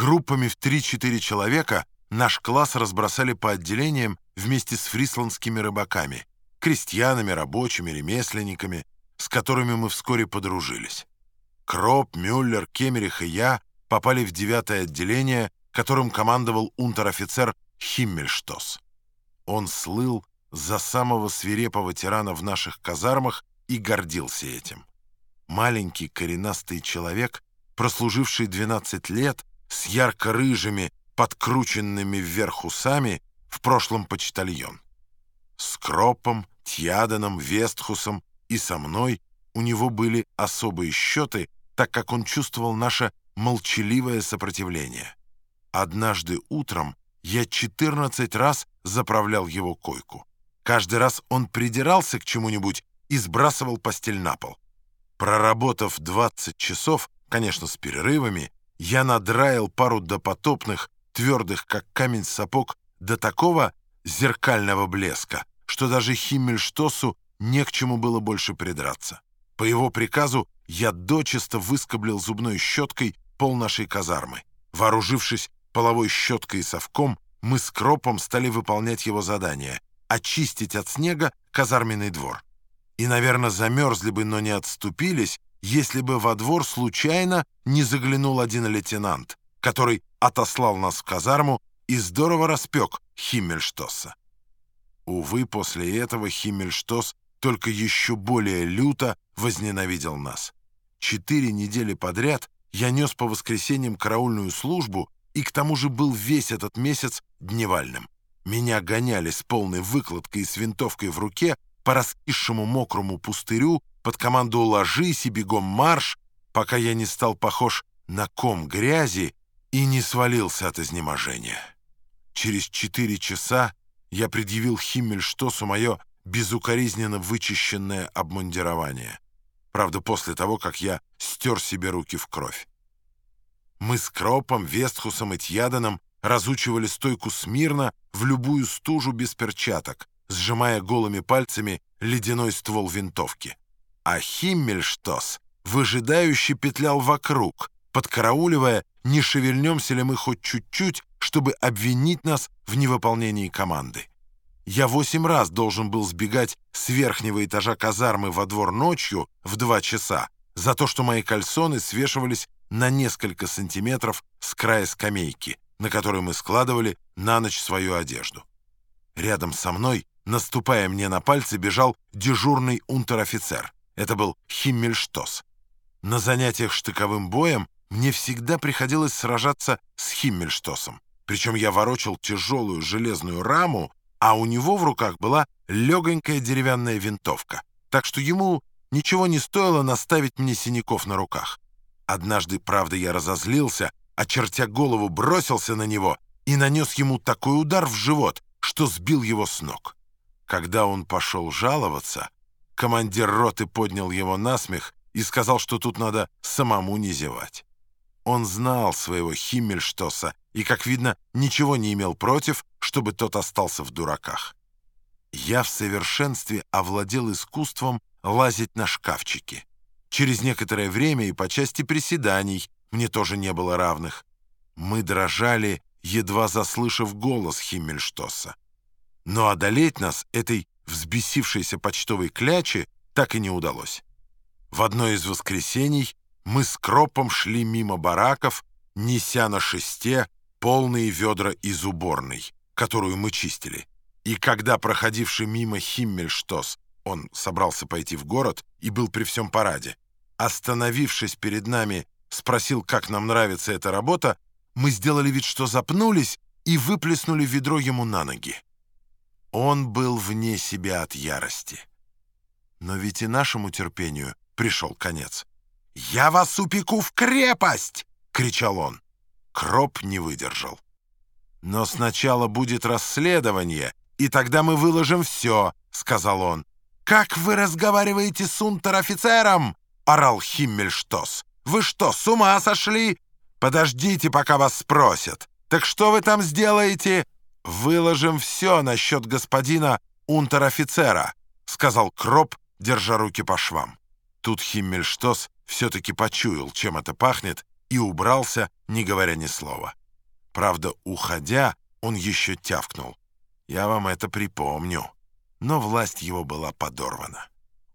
Группами в 3-4 человека наш класс разбросали по отделениям вместе с фрисландскими рыбаками, крестьянами, рабочими, ремесленниками, с которыми мы вскоре подружились. Кроп, Мюллер, Кемерих и я попали в девятое отделение, которым командовал унтер-офицер Химмельштос. Он слыл за самого свирепого тирана в наших казармах и гордился этим. Маленький коренастый человек, прослуживший 12 лет, с ярко-рыжими, подкрученными вверх усами, в прошлом почтальон. С Кропом, Тьяданом, Вестхусом и со мной у него были особые счеты, так как он чувствовал наше молчаливое сопротивление. Однажды утром я 14 раз заправлял его койку. Каждый раз он придирался к чему-нибудь и сбрасывал постель на пол. Проработав 20 часов, конечно, с перерывами, я надраил пару допотопных, твердых, как камень сапог, до такого зеркального блеска, что даже Химмельштосу не к чему было больше придраться. По его приказу я дочисто выскоблил зубной щеткой пол нашей казармы. Вооружившись половой щеткой и совком, мы с Кропом стали выполнять его задание — очистить от снега казарменный двор. И, наверное, замерзли бы, но не отступились, если бы во двор случайно не заглянул один лейтенант, который отослал нас в казарму и здорово распек Химмельштосса. Увы, после этого Химмельштос только еще более люто возненавидел нас. Четыре недели подряд я нес по воскресеньям караульную службу и к тому же был весь этот месяц дневальным. Меня гоняли с полной выкладкой и с винтовкой в руке по раскисшему мокрому пустырю под команду «Ложись» и «Бегом марш», пока я не стал похож на ком грязи и не свалился от изнеможения. Через четыре часа я предъявил Химмельштосу мое безукоризненно вычищенное обмундирование. Правда, после того, как я стер себе руки в кровь. Мы с Кропом, Вестхусом и Тьяданом разучивали стойку смирно в любую стужу без перчаток, сжимая голыми пальцами ледяной ствол винтовки. А Химмельштос выжидающе петлял вокруг, подкарауливая, не шевельнемся ли мы хоть чуть-чуть, чтобы обвинить нас в невыполнении команды. Я восемь раз должен был сбегать с верхнего этажа казармы во двор ночью в два часа за то, что мои кальсоны свешивались на несколько сантиметров с края скамейки, на которой мы складывали на ночь свою одежду. Рядом со мной, наступая мне на пальцы, бежал дежурный унтер-офицер. Это был Химмельштос. На занятиях штыковым боем мне всегда приходилось сражаться с Химмельштосом. Причем я ворочал тяжелую железную раму, а у него в руках была легонькая деревянная винтовка. Так что ему ничего не стоило наставить мне синяков на руках. Однажды, правда, я разозлился, очертя голову, бросился на него и нанес ему такой удар в живот, что сбил его с ног. Когда он пошел жаловаться, командир роты поднял его на смех и сказал, что тут надо самому не зевать. Он знал своего Химмельштоса и, как видно, ничего не имел против, чтобы тот остался в дураках. Я в совершенстве овладел искусством лазить на шкафчики. Через некоторое время и по части приседаний мне тоже не было равных. Мы дрожали, едва заслышав голос Химмельштоса. Но одолеть нас этой взбесившейся почтовой клячи так и не удалось. В одно из воскресений мы с Кропом шли мимо бараков, неся на шесте полные ведра из уборной, которую мы чистили. И когда проходивший мимо Химмельштос, он собрался пойти в город и был при всем параде, остановившись перед нами, спросил, как нам нравится эта работа, мы сделали вид, что запнулись и выплеснули ведро ему на ноги. Он был вне себя от ярости. Но ведь и нашему терпению пришел конец. «Я вас упеку в крепость!» — кричал он. Кроп не выдержал. «Но сначала будет расследование, и тогда мы выложим все», — сказал он. «Как вы разговариваете с унтер-офицером?» — орал Химмельштос. «Вы что, с ума сошли? Подождите, пока вас спросят. Так что вы там сделаете?» «Выложим все насчет господина унтер-офицера», — сказал Кроп, держа руки по швам. Тут Химмельштос все-таки почуял, чем это пахнет, и убрался, не говоря ни слова. Правда, уходя, он еще тявкнул. Я вам это припомню. Но власть его была подорвана.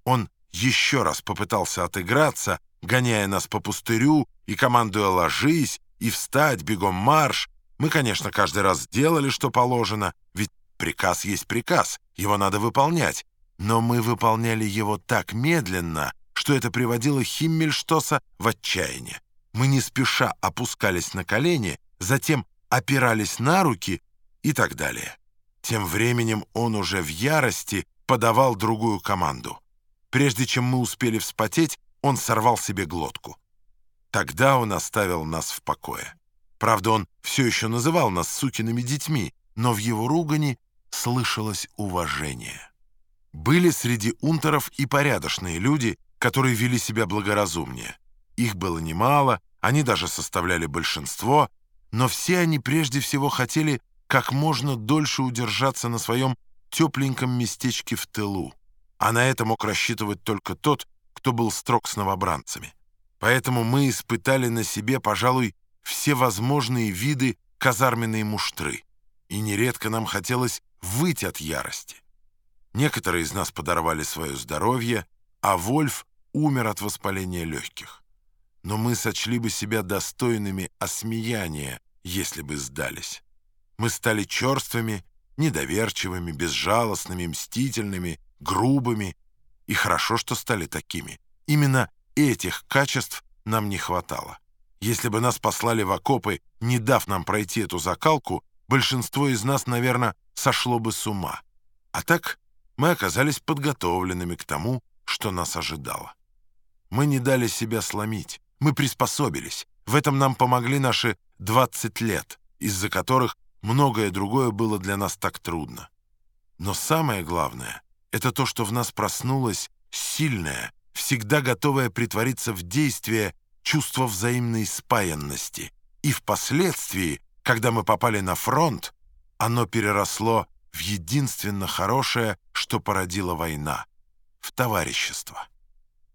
Он еще раз попытался отыграться, гоняя нас по пустырю и командуя «ложись» и «встать», «бегом марш». Мы, конечно, каждый раз делали, что положено, ведь приказ есть приказ, его надо выполнять. Но мы выполняли его так медленно, что это приводило Химмельштоса в отчаяние. Мы не спеша опускались на колени, затем опирались на руки и так далее. Тем временем он уже в ярости подавал другую команду. Прежде чем мы успели вспотеть, он сорвал себе глотку. Тогда он оставил нас в покое. Правда, он все еще называл нас сукиными детьми, но в его ругани слышалось уважение. Были среди унтеров и порядочные люди, которые вели себя благоразумнее. Их было немало, они даже составляли большинство, но все они прежде всего хотели как можно дольше удержаться на своем тепленьком местечке в тылу, а на это мог рассчитывать только тот, кто был строг с новобранцами. Поэтому мы испытали на себе, пожалуй, все возможные виды казарменной муштры, и нередко нам хотелось выйти от ярости. Некоторые из нас подорвали свое здоровье, а Вольф умер от воспаления легких. Но мы сочли бы себя достойными осмеяния, если бы сдались. Мы стали черствыми, недоверчивыми, безжалостными, мстительными, грубыми. И хорошо, что стали такими. Именно этих качеств нам не хватало. Если бы нас послали в окопы, не дав нам пройти эту закалку, большинство из нас, наверное, сошло бы с ума. А так мы оказались подготовленными к тому, что нас ожидало. Мы не дали себя сломить, мы приспособились. В этом нам помогли наши 20 лет, из-за которых многое другое было для нас так трудно. Но самое главное — это то, что в нас проснулось сильное, всегда готовое притвориться в действие чувство взаимной спаянности. И впоследствии, когда мы попали на фронт, оно переросло в единственно хорошее, что породила война — в товарищество.